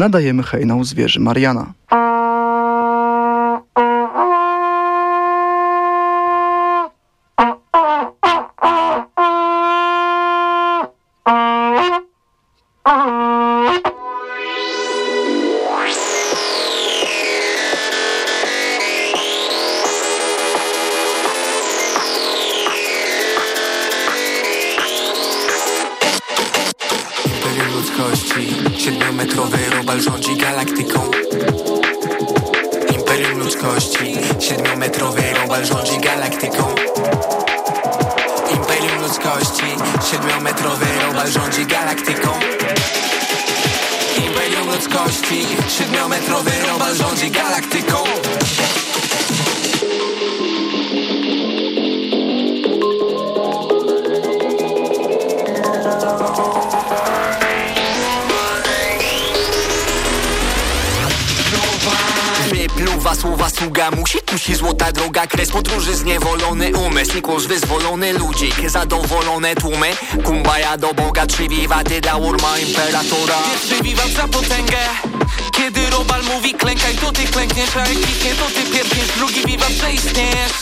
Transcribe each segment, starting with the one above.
Nadajemy hejnał zwierzy Mariana. Dla urma imperatora. Pierwszy wiwat za potęgę. Kiedy Robal mówi klękaj to ty klękniesz A jak to ty pierdniesz Drugi wiwat, że istniejesz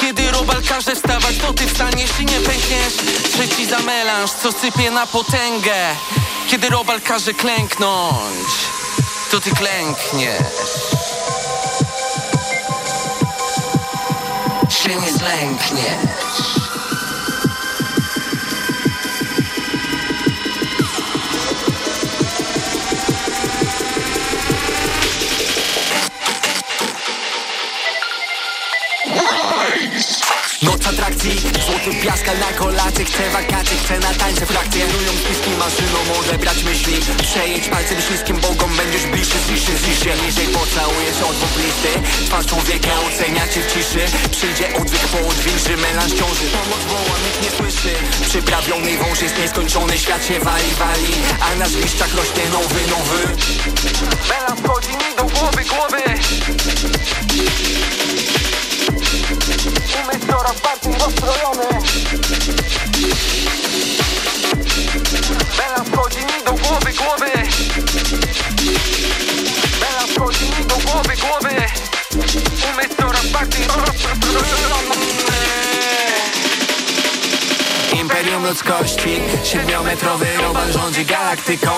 kiedy Robal każe wstawać, to ty wstaniesz i nie pękniesz. Trzeci za melanż, co sypie na potęgę. Kiedy Robal każe klęknąć, to ty klękniesz. Się nie zlękniesz Piaskal na kolacie Chcę wakacje, chcę na tańce frakcje. Kierują spiski maszyną, odebrać myśli. Przejedź palcem śliskim bogom Będziesz bliższy, zliszy, zliszy Niżej pocałujesz od dwóch listy Twarz człowieka ocenia cię w ciszy. Przyjdzie odwyk po odwilży, melanż ciąży. Pomoc woła, nikt nie słyszy. Przyprawiony wąż jest nieskończony Świat się wali, wali. A na zgliszczach rośnie nowy, nowy. Melanż wchodzi mi do głowy, głowy Umysł coraz bardziej rozstrojony Bela wchodzi mi do głowy, głowy. Bela wchodzi do głowy, głowy. Umysł coraz bardziej rozstrojony Imperium ludzkości Siedmiometrowy robal rządzi galaktyką.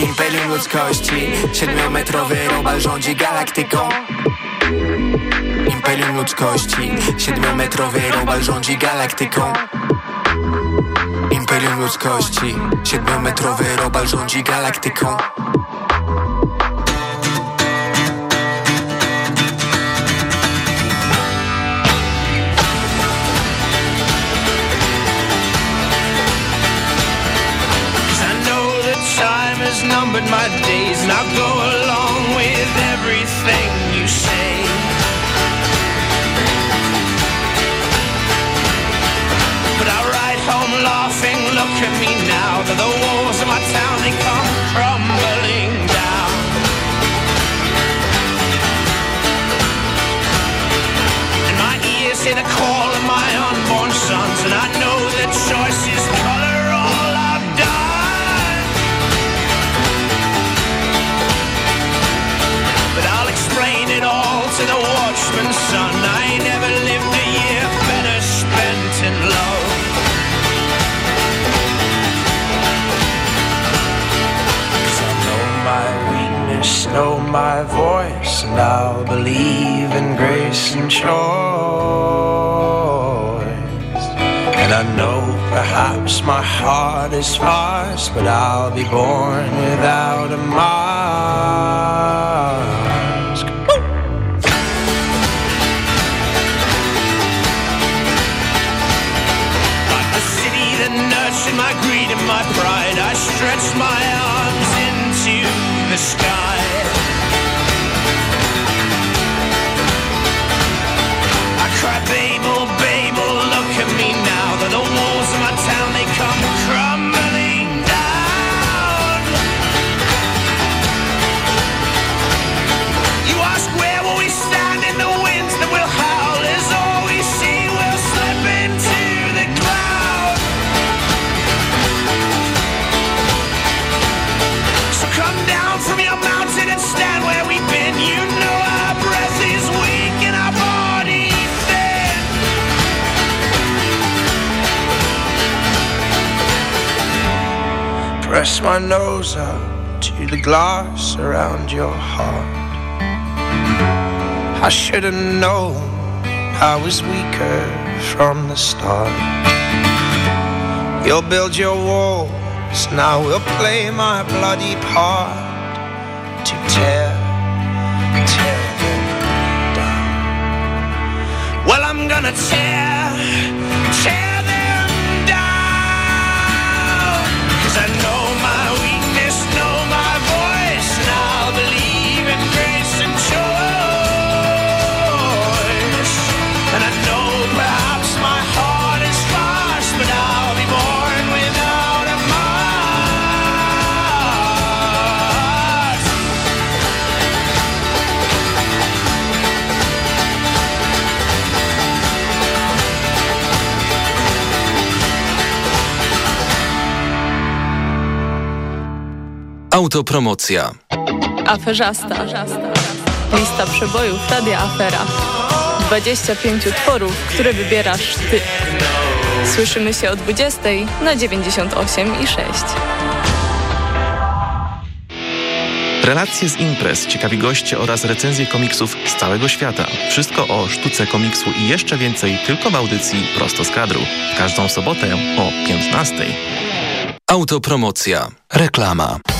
Imperium ludzkości Siedmiometrowy robal rządzi galaktyką Imperium ludzkości. Siedmiometrowy robal rządzi galaktyką. Imperium ludzkości. Siedmiometrowy robal rządzi galaktyką. Numbered my days and I'll go along with everything you say The walls of my town, they come crumbling down. And my ears hear the call of my unborn sons, and I my voice, and I'll believe in grace and choice. And I know perhaps my heart is sparse, but I'll be born without a mask. Press my nose up to the glass around your heart. I should have known I was weaker from the start. You'll build your walls, now we'll play my bloody part to tear, tear them down. Well, I'm gonna tear, Autopromocja. Aferzasta. Lista przebojów Radia Afera. 25 utworów, które wybierasz Ty. Słyszymy się o 20 na 98 i 6. Relacje z imprez, ciekawi goście oraz recenzje komiksów z całego świata. Wszystko o sztuce komiksu i jeszcze więcej tylko w audycji Prosto z kadru. Każdą sobotę o 15. Autopromocja. Reklama.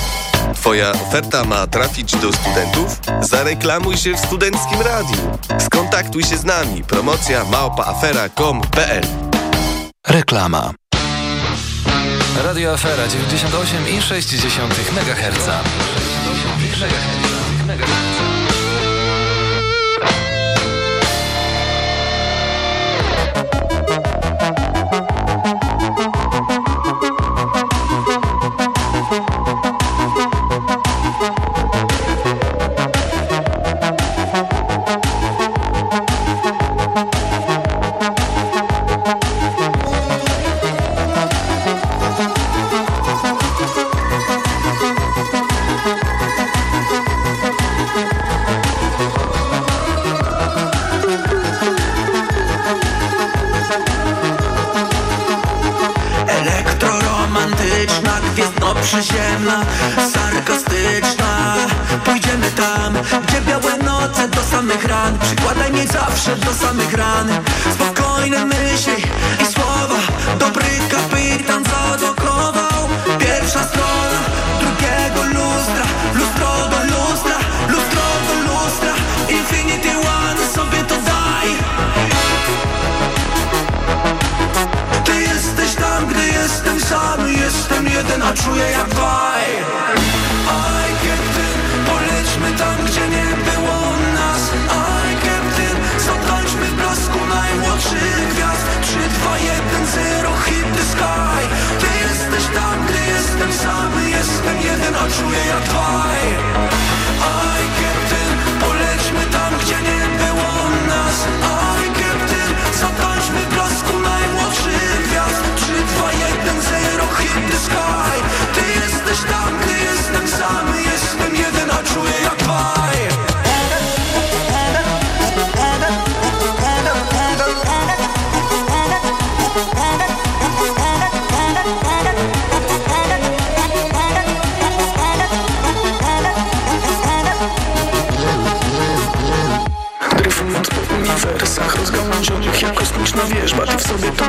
Twoja oferta ma trafić do studentów? Zareklamuj się w Studenckim Radiu. Skontaktuj się z nami. Promocja małpaafera.com.pl Reklama. Radio Afera 98,6 MHz. przyziemna,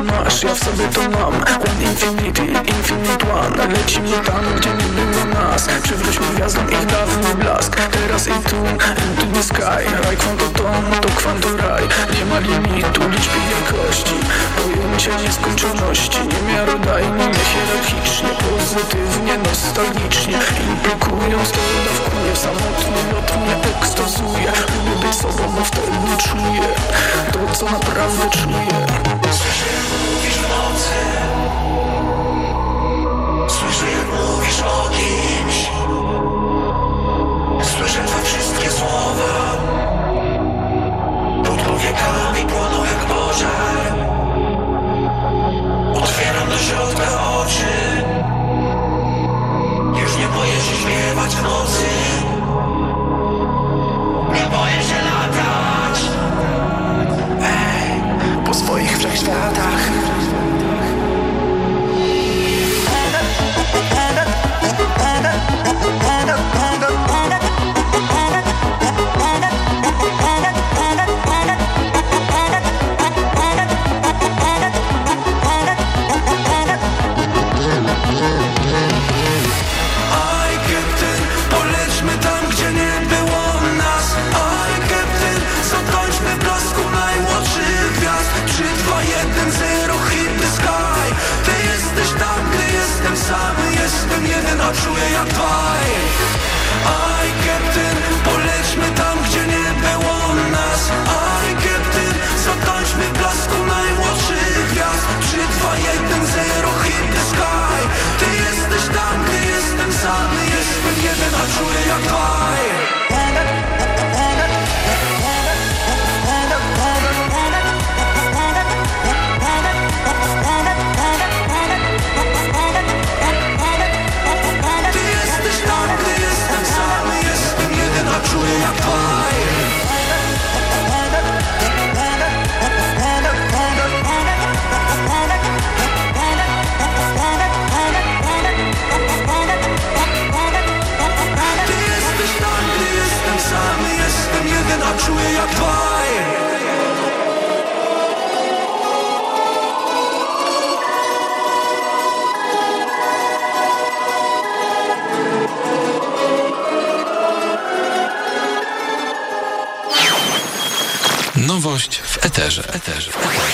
masz, ja w sobie to mam. One infinity, infinite one Lecimy tam, gdzie nie było nas. Przywróćmy gwiazdom ich dawny blask. Teraz i tu, into the sky. Raj kwantoton, to kwantoraj Nie ma limitu, liczby wielkości. Pojęcia nieskończoności. Niemiarodajnie, niehierarchicznie Pozytywnie, nostalgicznie. Implikując to dawkuję Samotnie, lotnie, ekstazuje. Lubię być sobą, bo wtedy czuję To, co naprawdę czuję Już nie boję się śpiewać w nocy Jestem jeden, a czuję jak dwaj. I Captain, polećmy tam, gdzie nie było nas. I Captain, zatańczmy blasku najmłodszych gwiazd. 3, 2, 1, 0, hit the sky. Ty jesteś tam, gdy jestem sam. Jestem jeden, a czuję jak dwaj eterze. W eterze. W eterze.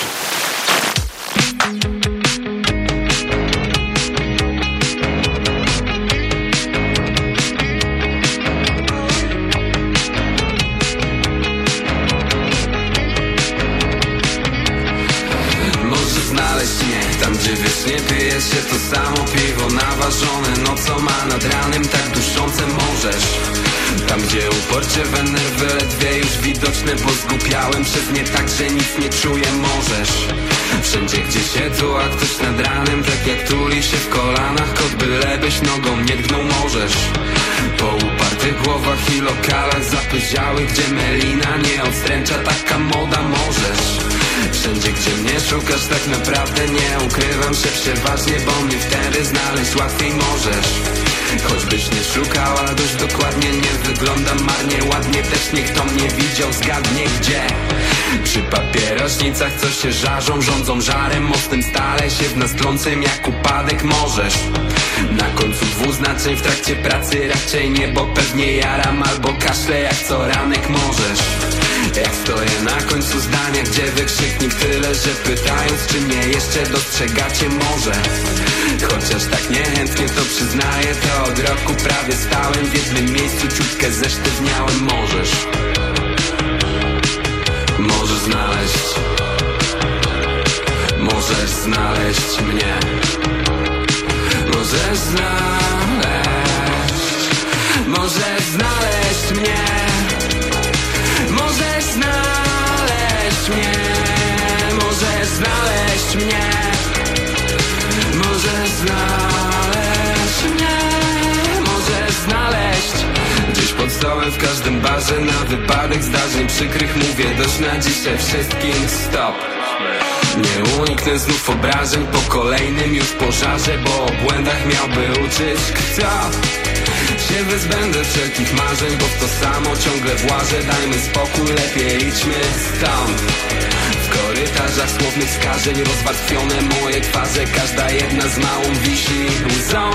Samo piwo naważone No co ma nad ranem tak duszące możesz Tam, gdzie uporcie we nerwy ledwie już widoczne Bo zgupiałem przez nie tak, że nic nie czuję. Możesz Wszędzie, gdzie tu, a ktoś nad ranem Tak jak tuli się w kolanach Kot bylebyś nogą nie tknął możesz. Po upartych głowach i lokalach zapyziałych Gdzie melina nie odstręcza taka moda możesz. Wszędzie, gdzie mnie szukasz tak naprawdę nie ukrywam się przeważnie Bo mnie wtedy znaleźć łatwiej możesz Choćbyś nie szukała dość dokładnie Nie wyglądam marnie, ładnie też niech to mnie widział Zgadnie gdzie. Przy papierośnicach co się żarzą Rządzą żarem, mostem stale się w nas trącym Jak upadek możesz. Na końcu dwuznaczeń w trakcie pracy Raczej nie, bo pewnie jaram Albo kaszle jak co ranek możesz. Jak stoję na końcu zdania, gdzie wykrzyknik tyle, że pytając, czy mnie jeszcze dostrzegacie może Chociaż tak niechętnie to przyznaję, to od roku prawie stałem w jednym miejscu, ciutkę zesztywniałem. Możesz. Możesz znaleźć. Możesz znaleźć mnie. Możesz znaleźć. Możesz znaleźć mnie. Możesz znaleźć mnie. Możesz znaleźć mnie znaleźć mnie Możesz znaleźć. Gdzieś pod stołem w każdym barze Na wypadek zdarzeń przykrych mówię. Dość na dzisiaj wszystkim stop. Nie uniknę znów obrażeń po kolejnym już pożarze Bo o błędach miałby uczyć kto? Się wyzbędę wszelkich marzeń, bo w to samo ciągle włażę. Dajmy spokój, lepiej idźmy stąd korytarzach słownych skażeń rozwarstwione moje twarze. Każda jedna z małą wisi łzą.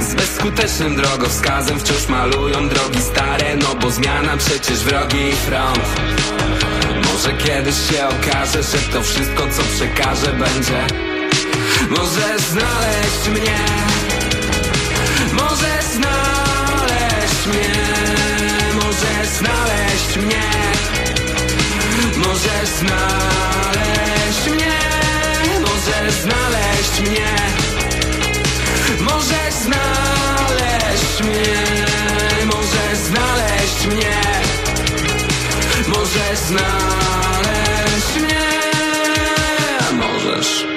Z bezskutecznym drogowskazem wciąż malują drogi stare No bo zmiana przecież wrogi front. Może kiedyś się okaże, że to wszystko co przekażę będzie. Możesz znaleźć mnie. Możesz znaleźć mnie. Możesz znaleźć mnie Możesz znaleźć mnie Możesz znaleźć mnie Możesz znaleźć mnie Możesz znaleźć mnie Możesz znaleźć mnie Możesz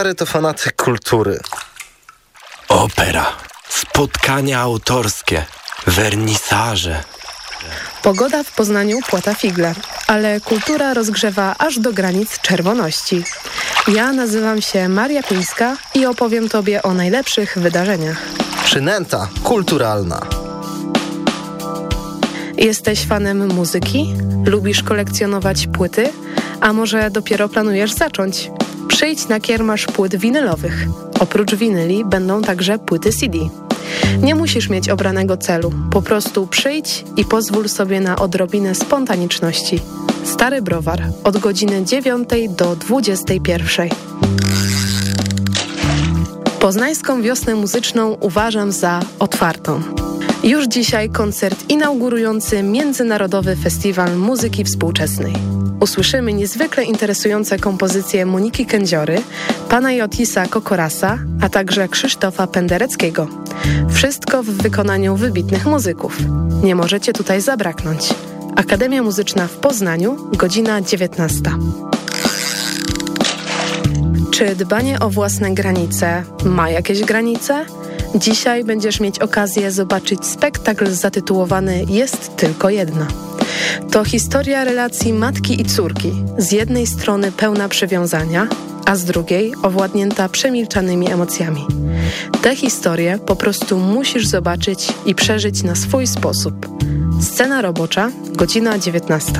stary to fanatyk kultury. Opera, spotkania autorskie, wernisaże. Pogoda w Poznaniu płata figle, ale kultura rozgrzewa aż do granic czerwoności. Ja nazywam się Maria Pińska i opowiem Tobie o najlepszych wydarzeniach. Przynęta kulturalna. Jesteś fanem muzyki? Lubisz kolekcjonować płyty? A może dopiero planujesz zacząć? Przyjdź na kiermasz płyt winylowych. Oprócz winyli będą także płyty CD. Nie musisz mieć obranego celu. Po prostu przyjdź i pozwól sobie na odrobinę spontaniczności. Stary Browar od godziny 9 do 21. Poznańską wiosnę muzyczną uważam za otwartą. Już dzisiaj koncert inaugurujący Międzynarodowy Festiwal Muzyki Współczesnej. Usłyszymy niezwykle interesujące kompozycje Moniki Kędziory, pana Jotisa Kokorasa, a także Krzysztofa Pendereckiego. Wszystko w wykonaniu wybitnych muzyków. Nie możecie tutaj zabraknąć. Akademia Muzyczna w Poznaniu, godzina 19. Czy dbanie o własne granice ma jakieś granice? Dzisiaj będziesz mieć okazję zobaczyć spektakl zatytułowany Jest tylko jedna. To historia relacji matki i córki, z jednej strony pełna przywiązania, a z drugiej owładnięta przemilczanymi emocjami. Tę historię po prostu musisz zobaczyć i przeżyć na swój sposób. Scena robocza, godzina 19.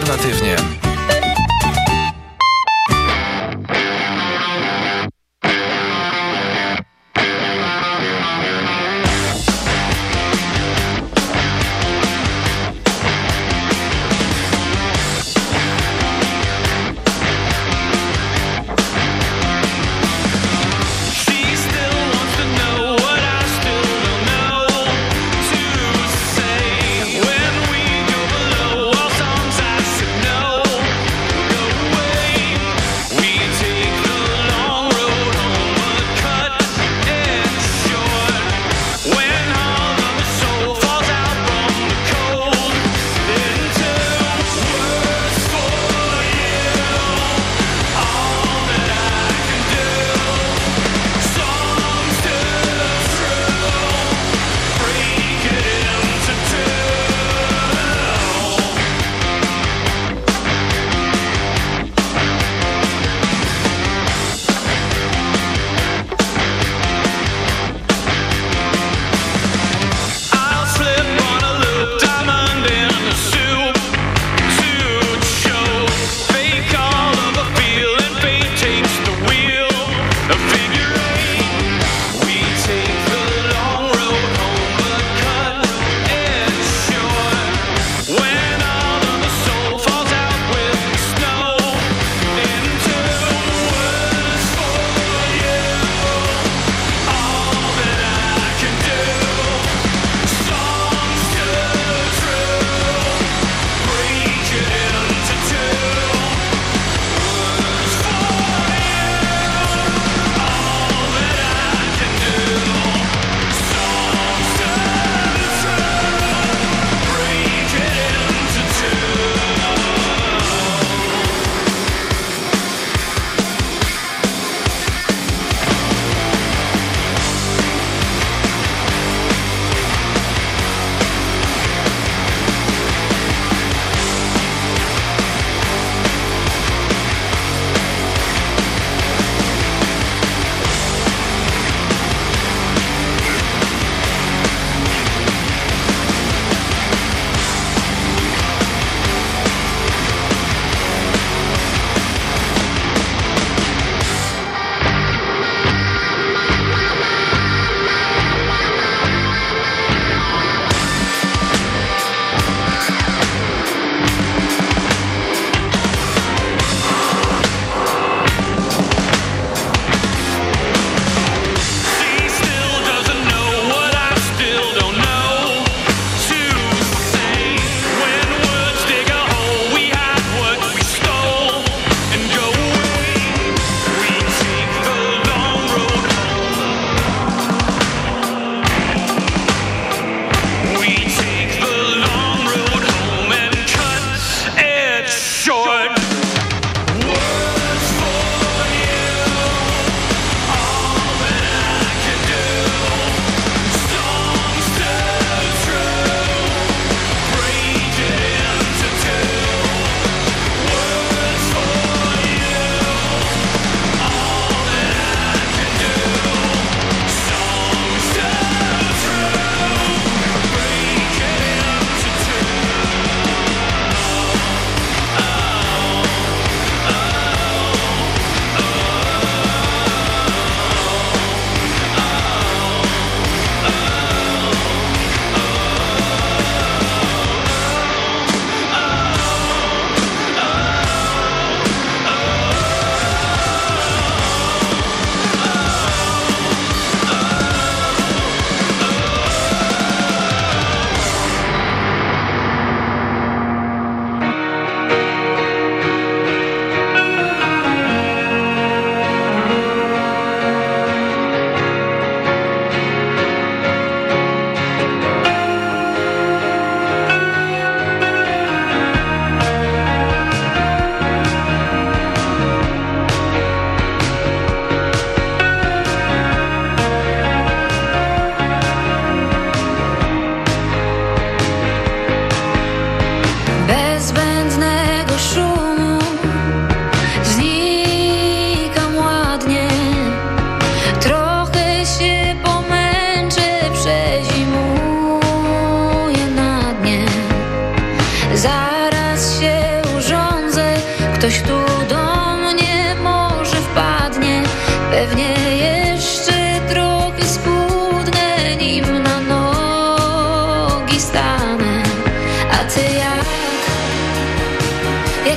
alternatywnie.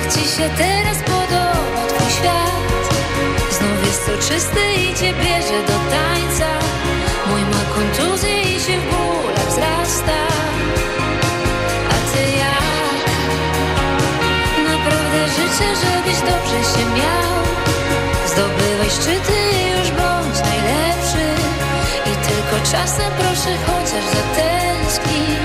Jak ci się teraz podoba twój świat? Znów jest soczysty i cię bierze do tańca. Mój ma kontuzję i się w bólach wzrasta. A ty jak? Naprawdę życzę, żebyś dobrze się miał. Zdobywaj szczyty i już bądź najlepszy. I tylko czasem proszę chociaż zatęsknij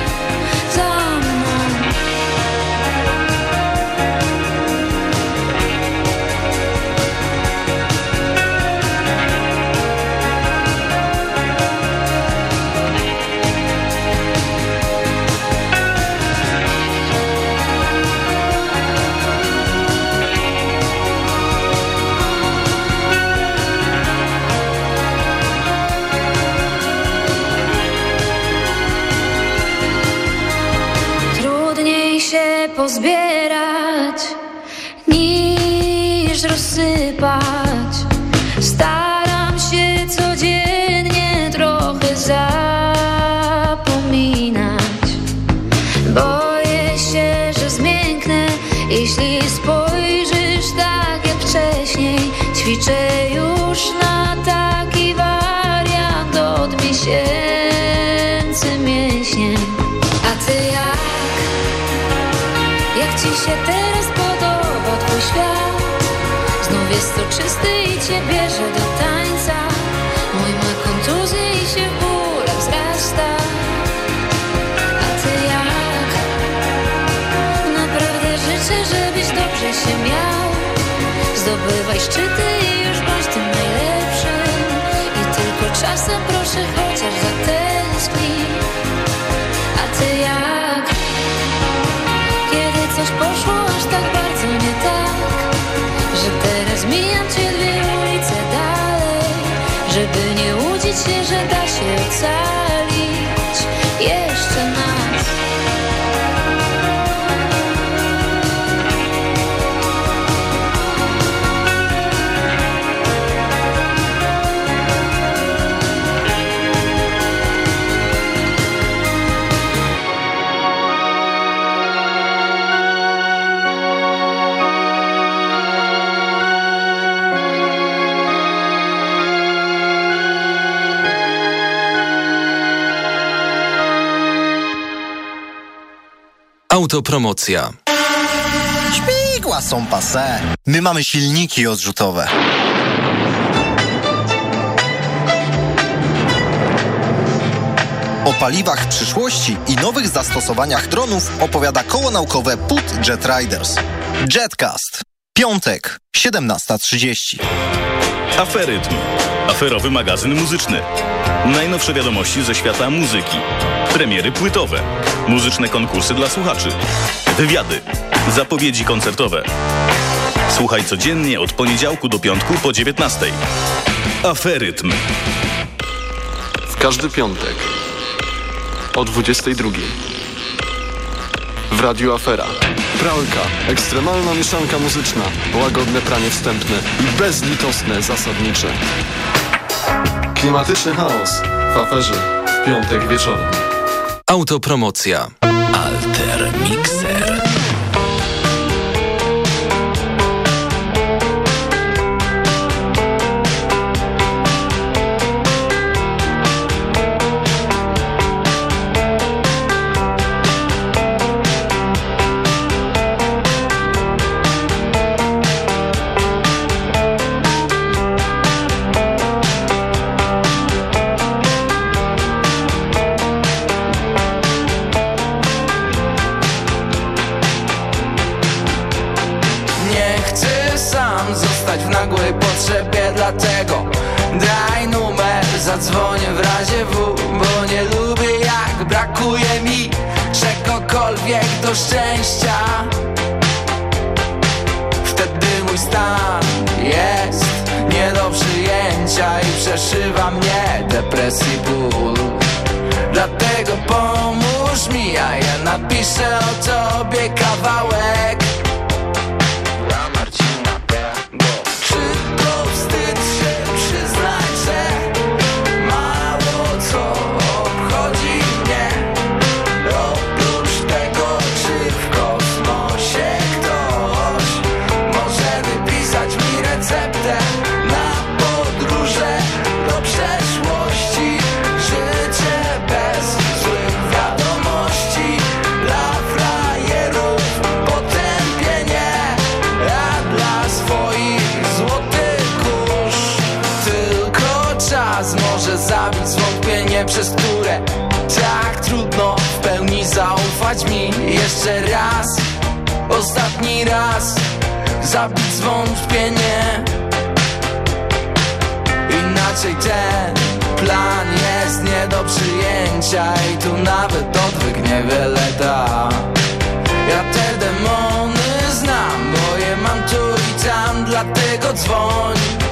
ci się teraz podoba twój świat? Znów jest soczysty i cię bierze do tańca Mój ma kontuzję i się w bólach wzrasta A ty jak? Naprawdę życzę, żebyś dobrze się miał Zdobywaj szczyty i już bądź tym najlepszym I tylko czasem proszę chociaż zatęsknij Autopromocja. Śmigła są pase. My mamy silniki odrzutowe. O paliwach przyszłości i nowych zastosowaniach dronów opowiada koło naukowe PUT Jet Riders. Jetcast. Piątek, 17.30. Aferytm. Aferowy magazyn muzyczny. Najnowsze wiadomości ze świata muzyki. Premiery płytowe. Muzyczne konkursy dla słuchaczy. Wywiady. Zapowiedzi koncertowe. Słuchaj codziennie od poniedziałku do piątku po 19. Aferytm. W każdy piątek o 22. W Radiu Afera. Pralka, ekstremalna mieszanka muzyczna, łagodne pranie wstępne i bezlitosne zasadnicze. Klimatyczny chaos w aferze piątek wieczorem. Autopromocja. Alter Mixer. Ten plan jest nie do przyjęcia I tu nawet odwyk niewiele da Ja te demony znam, bo je mam tu i tam Dlatego dzwoń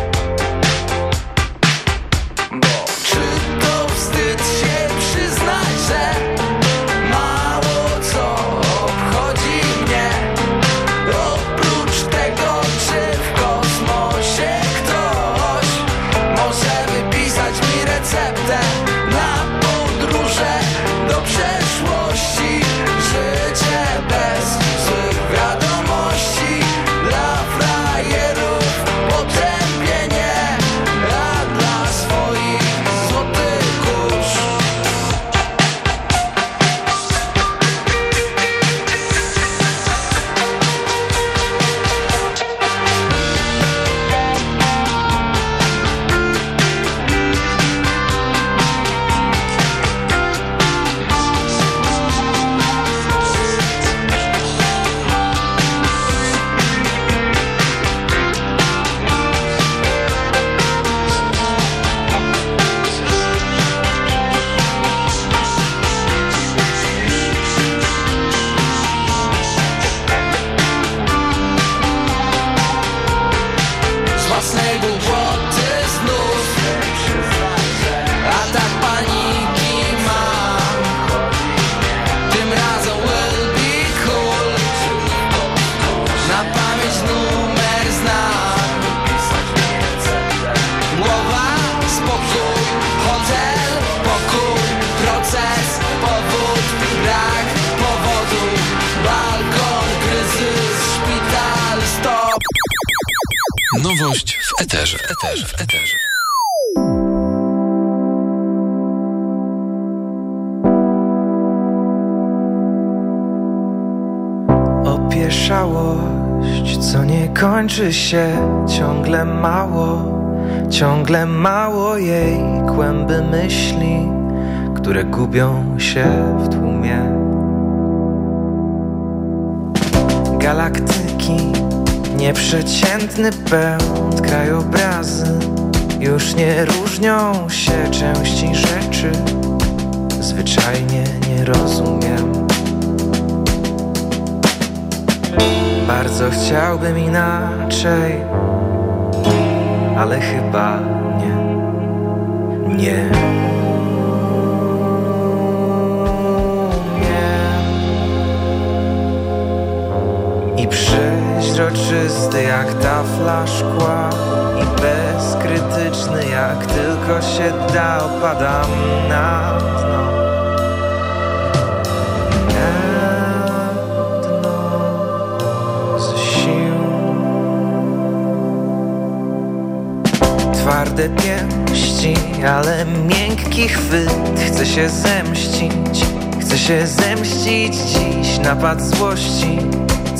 Nowość w eterze. eterze. W eterze. Opieszałość, co nie kończy się, ciągle mało, ciągle mało jej kłęby myśli, które gubią się w tłumie. Galaktyki Nieprzeciętny pęd krajobrazy Już nie różnią się części rzeczy. Zwyczajnie nie rozumiem. Bardzo chciałbym inaczej Ale chyba nie. Nie Przeźroczysty jak tafla szkła I bezkrytyczny jak tylko się da Opadam na dno. Twarde pięści, ale miękki chwyt. Chce się zemścić, chce się zemścić. Dziś Napad złości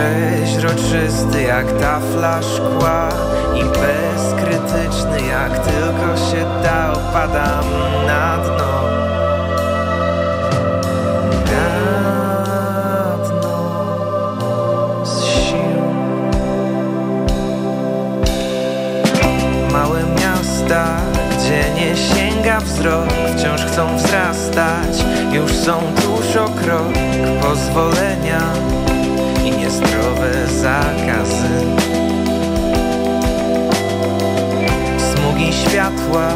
przeźroczysty jak tafla szkła I bezkrytyczny jak tylko się da Opadam na dno. Na dno z sił. Małe miasta, gdzie nie sięga wzrok Wciąż chcą wzrastać, już są tuż o krok Pozwolenia niezdrowe zakazy. Smugi światła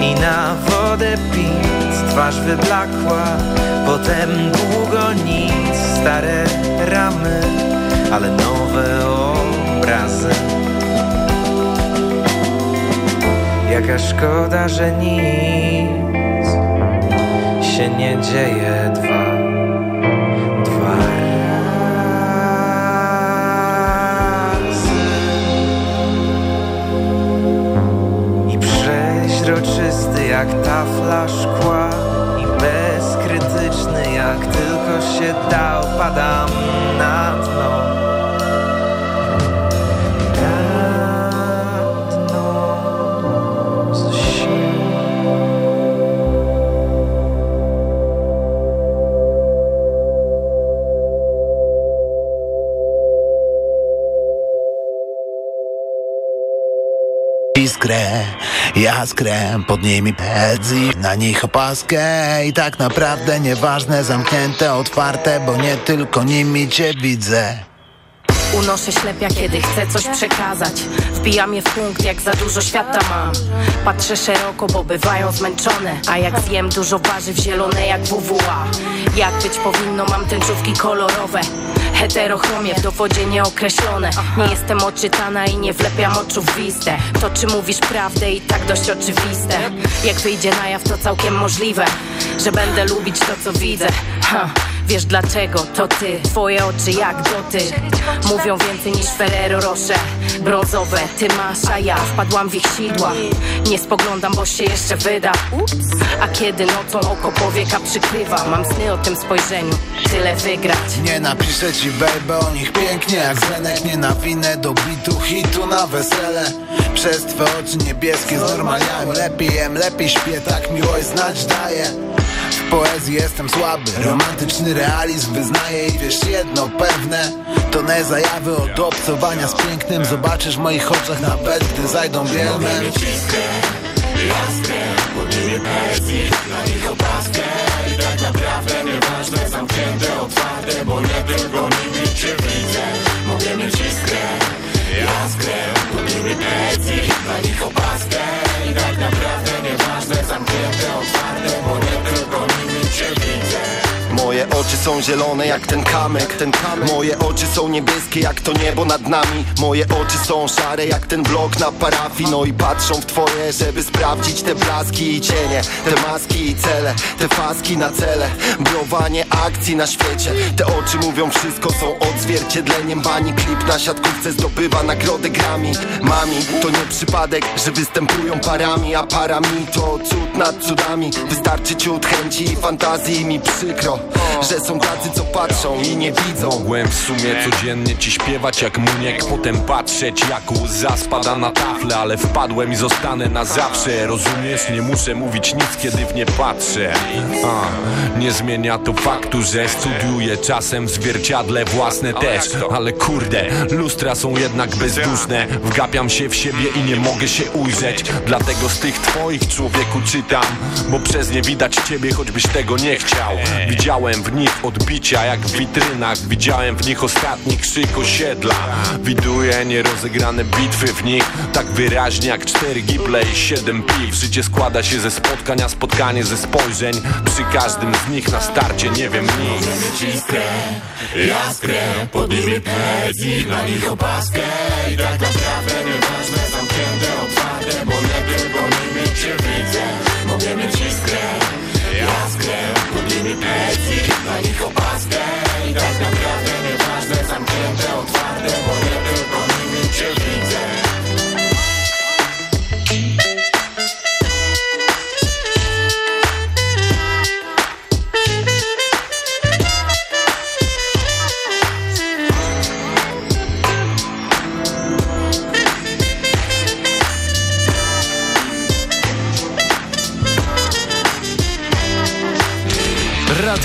i na wodę pic Twarz wyblakła, potem długo nic Stare ramy, ale nowe obrazy. Jaka szkoda, że nic się nie dzieje jak tafla szkła I bezkrytyczny jak tylko się da Padam na dno. Iskrę, jaskrę, pod nimi pedzi Na nich opaskę. I tak naprawdę nieważne Zamknięte, otwarte, bo nie tylko nimi cię widzę. Unoszę ślepia, kiedy chcę coś przekazać. Wbijam je w punkt, jak za dużo świata mam. Patrzę szeroko, bo bywają zmęczone. A jak zjem dużo warzyw zielone jak WWA Jak być powinno, mam tęczówki kolorowe Heterochromie w dowodzie nieokreślone. Nie jestem oczytana i nie wlepiam oczu w listę. To czy mówisz prawdę i tak dość oczywiste. Jak wyjdzie na jaw to całkiem możliwe Że będę lubić to co widzę. Ha. Wiesz dlaczego? To ty, twoje oczy jak dotyk Mówią więcej niż Ferrero Rocher. Brązowe, ty masz, a ja wpadłam w ich sidła. Nie spoglądam, bo się jeszcze wyda. A kiedy nocą oko powieka przykrywa Mam sny o tym spojrzeniu, tyle wygrać. Nie napiszę ci baby o nich pięknie jak Zenek. Nie nawinę do bitu hitu na wesele. Przez twe oczy niebieskie znormaliałem Lepiej jem, lepiej śpię, tak miłość znać daje w poezji jestem słaby. Romantyczny realizm wyznaję i wiesz jedno pewne To nie zajawy od obcowania z pięknym. Zobaczysz w moich oczach nawet gdy zajdą Jaskrę, pod nimi poezji, na nich opaskę I tak naprawdę nieważne, zamknięte, otwarte Bo nie tylko nimi cię widzę Mogę mieć iskrę, jaskrę, nimi poezji, na nich opaskę I tak naprawdę nieważne, zamknięte, otwarte Bo nie tylko Moje oczy są zielone jak ten kamyk, ten kamyk. Moje oczy są niebieskie jak to niebo nad nami. Moje oczy są szare jak ten blok na parafii. No i patrzą w twoje, żeby sprawdzić te blaski i cienie Te maski i cele, te faski na cele. Blowanie akcji na świecie. Te oczy mówią wszystko, są odzwierciedleniem bani. Klip na siatkówce zdobywa nagrodę Grammy. Mami, to nie przypadek, że występują parami A parami to cud nad cudami. Wystarczy ciut chęci i fantazji mi przykro że są tacy, co patrzą i nie widzą. Mogłem w sumie codziennie ci śpiewać jak muniek Potem patrzeć jak łza spada na taflę Ale wpadłem i zostanę na zawsze. Rozumiesz? Nie muszę mówić nic, kiedy w nie patrzę. A, Nie zmienia to faktu, że studiuję czasem w zwierciadle własne też. Ale kurde, lustra są jednak bezduszne. Wgapiam się w siebie i nie mogę się ujrzeć. Dlatego z tych twoich człowieku czytam Bo przez nie widać ciebie, choćbyś tego nie chciał. Widziałem w nich odbicia jak w witrynach. Widziałem w nich ostatni krzyk osiedla. Widuję nierozegrane bitwy w nich. Tak wyraźnie jak cztery gible i siedem piw. Życie składa się ze spotkań, a spotkanie ze spojrzeń. Przy każdym z nich na starcie nie wiem nic. Iskrę, jaskrę, pod nimi poezji, na nich opaskę. I tak naprawdę nieważne, zamknięte, otwarte Bo nie tylko nimi cię widzę. Mogę mieć poezji, na nich opaskę I tak naprawdę nieważne, zamknięte, otwarte Bo nie